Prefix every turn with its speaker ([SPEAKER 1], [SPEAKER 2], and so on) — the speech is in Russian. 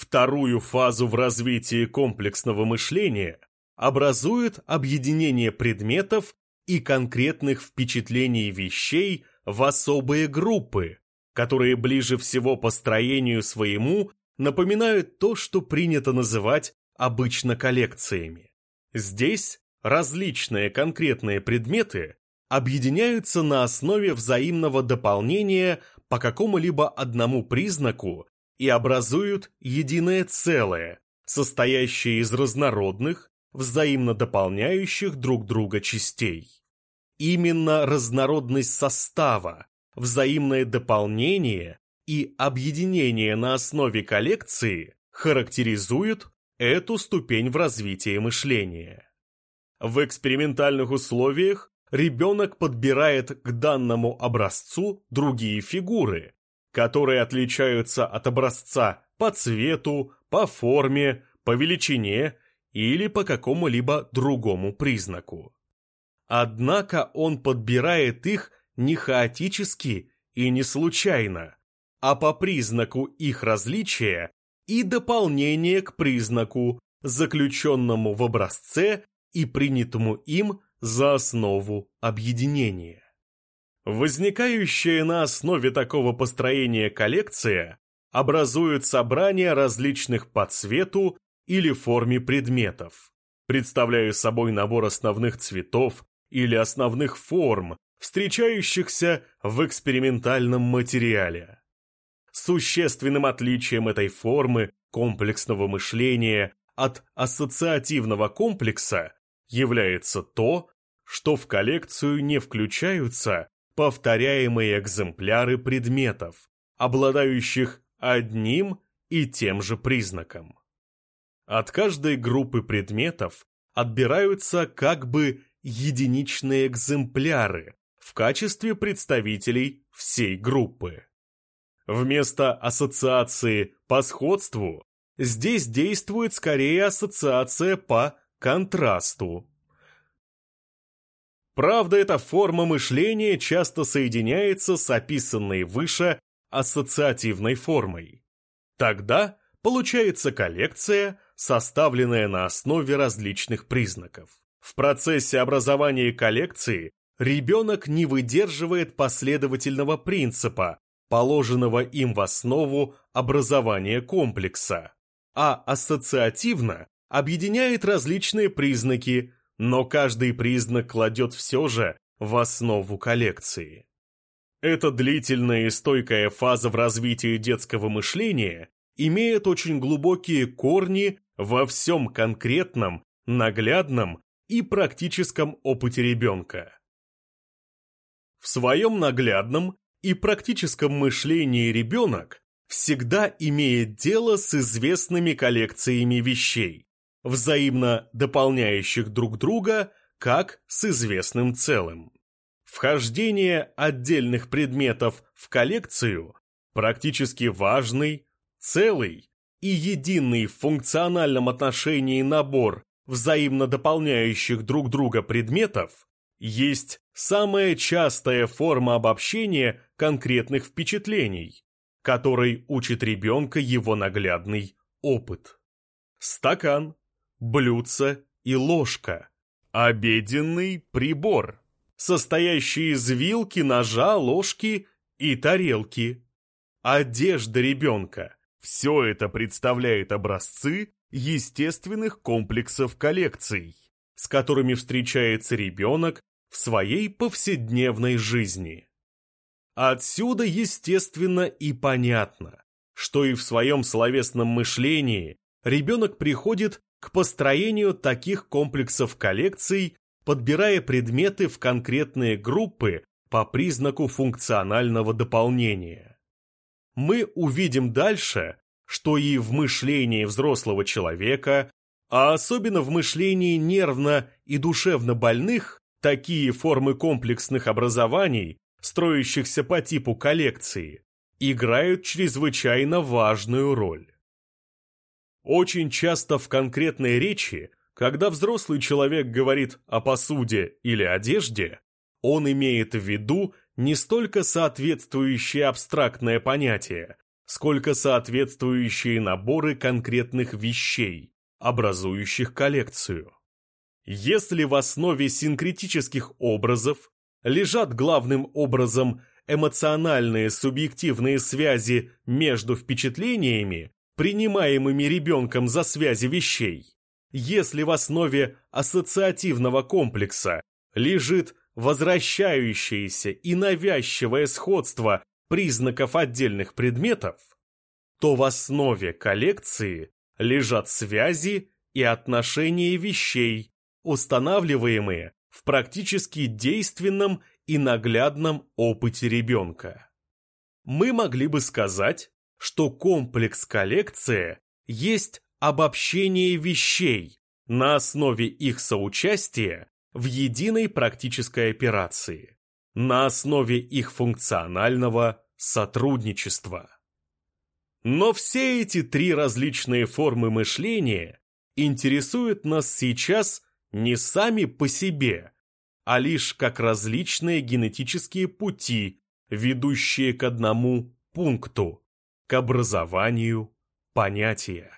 [SPEAKER 1] Вторую фазу в развитии комплексного мышления образует объединение предметов и конкретных впечатлений вещей в особые группы, которые ближе всего по строению своему напоминают то, что принято называть обычно коллекциями. Здесь различные конкретные предметы объединяются на основе взаимного дополнения по какому-либо одному признаку и образуют единое целое, состоящее из разнородных, взаимно дополняющих друг друга частей. Именно разнородность состава, взаимное дополнение и объединение на основе коллекции характеризуют эту ступень в развитии мышления. В экспериментальных условиях ребенок подбирает к данному образцу другие фигуры, которые отличаются от образца по цвету, по форме, по величине или по какому-либо другому признаку. Однако он подбирает их не хаотически и не случайно, а по признаку их различия и дополнения к признаку, заключенному в образце и принятому им за основу объединения. Возникающая на основе такого построения коллекция образует собрание различных по цвету или форме предметов, представляя собой набор основных цветов или основных форм, встречающихся в экспериментальном материале. Существенным отличием этой формы комплексного мышления от ассоциативного комплекса является то, что в коллекцию не включаются повторяемые экземпляры предметов, обладающих одним и тем же признаком. От каждой группы предметов отбираются как бы единичные экземпляры в качестве представителей всей группы. Вместо ассоциации по сходству здесь действует скорее ассоциация по контрасту. Правда, эта форма мышления часто соединяется с описанной выше ассоциативной формой. Тогда получается коллекция, составленная на основе различных признаков. В процессе образования коллекции ребенок не выдерживает последовательного принципа, положенного им в основу образования комплекса, а ассоциативно объединяет различные признаки, но каждый признак кладет все же в основу коллекции. Эта длительная и стойкая фаза в развитии детского мышления имеет очень глубокие корни во всем конкретном, наглядном и практическом опыте ребенка. В своем наглядном и практическом мышлении ребенок всегда имеет дело с известными коллекциями вещей, взаимно дополняющих друг друга, как с известным целым. Вхождение отдельных предметов в коллекцию практически важный, целый и единый в функциональном отношении набор взаимно дополняющих друг друга предметов есть самая частая форма обобщения конкретных впечатлений, которой учит ребенка его наглядный опыт. Стакан, блюдце и ложка. Обеденный прибор, состоящий из вилки, ножа, ложки и тарелки. Одежда ребенка. Все это представляет образцы естественных комплексов коллекций, с которыми встречается ребенок в своей повседневной жизни. Отсюда естественно и понятно, что и в своем словесном мышлении ребенок приходит к построению таких комплексов коллекций, подбирая предметы в конкретные группы по признаку функционального дополнения. Мы увидим дальше, что и в мышлении взрослого человека, а особенно в мышлении нервно и душевно больных, такие формы комплексных образований, строящихся по типу коллекции, играют чрезвычайно важную роль. Очень часто в конкретной речи, когда взрослый человек говорит о посуде или одежде, он имеет в виду не столько соответствующее абстрактное понятие, сколько соответствующие наборы конкретных вещей, образующих коллекцию. Если в основе синкретических образов лежат главным образом эмоциональные субъективные связи между впечатлениями, принимаемыми ребенком за связи вещей, если в основе ассоциативного комплекса лежит возвращающееся и навязчивое сходство признаков отдельных предметов, то в основе коллекции лежат связи и отношения вещей, устанавливаемые в практически действенном и наглядном опыте ребенка. Мы могли бы сказать, что комплекс коллекция есть обобщение вещей на основе их соучастия в единой практической операции, на основе их функционального сотрудничества. Но все эти три различные формы мышления интересуют нас сейчас не сами по себе, а лишь как различные генетические пути, ведущие к одному пункту, к образованию понятия.